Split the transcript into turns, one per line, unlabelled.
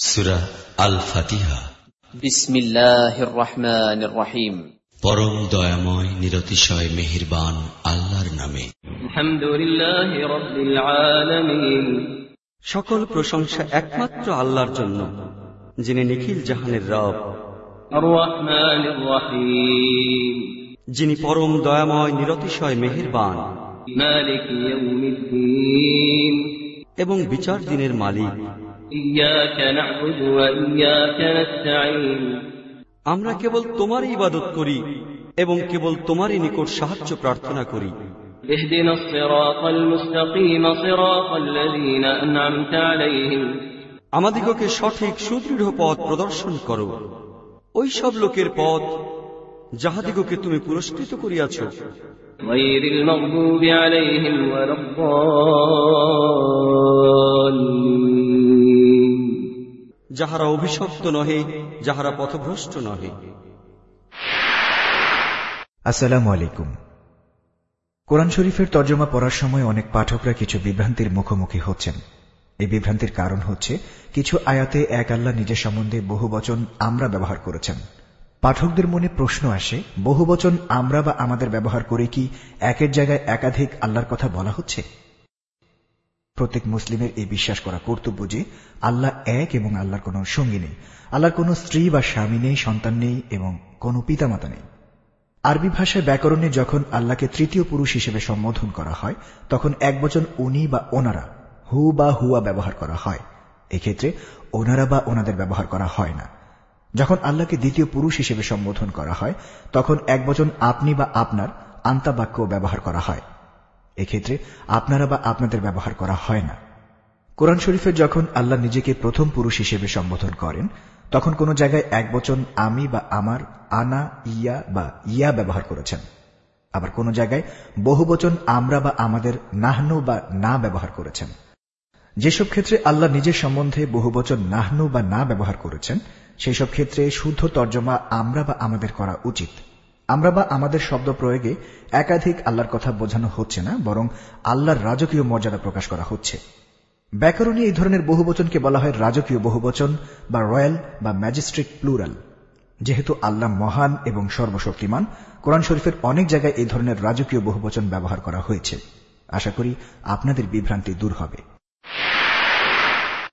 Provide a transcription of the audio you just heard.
সুরা আল ফাতিহা
বিসমিল্লাহির রহমানির রহিম
পরম দয়াময় নিরতিশয় মেহেরবান আল্লাহর নামে।
সকল প্রশংসা একমাত্র আল্লাহর জন্য যিনি নিখিল জাহানের রব। যিনি পরম দয়াময় নিরতিশয় মেহেরবান। এবং বিচার দিনের মালিক।
إياك نعبد وإياك نستعين
আমরা কেবল তোমারই ইবাদত করি এবং কেবল তোমারই নিকট সাহায্য প্রার্থনা করি
اهدنا الصراط المستقيم صراط الذين أنعمت عليهم
আমাদিগকে সঠিক সুদৃঢ় পথ প্রদর্শন করো ওই সব লোকের পথ যাহাদিগকে তুমি পুরস্কৃত করিয়াছ
غير المغضوب عليهم ولا
যাহারা অভিশপ্ত নহে, যাহারা পথভ্রষ্ট নহে।
আসসালামু আলাইকুম। কোরআন শরীফের তর্জমা পড়ার সময় অনেক পাঠকরা কিছু বিভ্রান্তির মুখোমুখি হচ্ছেন। এই বিভ্রান্তির কারণ হচ্ছে, কিছু আয়াতে এক আল্লাহ নিজের সম্বন্ধে বহু বচন আমরা ব্যবহার করেছেন। পাঠকদের মনে প্রশ্ন আসে, বহু বচন আমরা বা আমাদের ব্যবহার করে কি একের জায়গায় একাধিক আল্লাহর কথা বলা হচ্ছে? প্রত্যেক মুসলিমের এই বিশ্বাস করা কর্তব্য যে আল্লাহ এক এবং আল্লাহর কোনো সঙ্গী নেই। আল্লাহর কোনো স্ত্রী বা স্বামী নেই, সন্তান নেই এবং কোনো পিতামাতা নেই। আরবি ভাষায় ব্যাকরণে যখন আল্লাহকে তৃতীয় পুরুষ হিসেবে সম্বোধন করা হয়, তখন এক বচন উনি বা ওনারা, হু বা হুয়া ব্যবহার করা হয়। এক্ষেত্রে ওনারা বা ওনাদের ব্যবহার করা হয় না। যখন আল্লাহকে দ্বিতীয় পুরুষ হিসেবে সম্বোধন করা হয়, তখন এক বচন আপনি বা আপনার আন্তাবাক্য ব্যবহার করা হয়। এক্ষেত্রে আপনারা বা আপনাদের ব্যবহার করা হয় না। কোরআন শরীফে যখন আল্লাহ নিজেকে প্রথম পুরুষ হিসেবে সম্বোধন করেন, তখন কোন জায়গায় এক বচন আমি বা আমার, আনা, ইয়া বা ইয়া ব্যবহার করেছেন। আবার কোন জায়গায় বহু বচন আমরা বা আমাদের নাহনু বা না ব্যবহার করেছেন। যেসব ক্ষেত্রে আল্লাহ নিজের সম্বন্ধে বহু বচন নাহনু বা না ব্যবহার করেছেন সেই সব ক্ষেত্রে শুদ্ধ তর্জমা আমরা বা আমাদের করা উচিত। আমরা বা আমাদের শব্দ প্রয়োগে একাধিক আল্লাহর কথা বোঝানো হচ্ছে না, বরং আল্লাহর রাজকীয় মর্যাদা প্রকাশ করা হচ্ছে। ব্যাকরণে এই ধরনের বহুবচনকে বলা হয় রাজকীয় বহুবচন বা রয়্যাল বা ম্যাজিস্ট্রেট প্লুরাল। যেহেতু আল্লাহ মহান এবং সর্বশক্তিমান, কোরআন শরীফের অনেক জায়গায় এই ধরনের রাজকীয় বহুবচন ব্যবহার করা হয়েছে। আশা করি আপনাদের বিভ্রান্তি দূর হবে।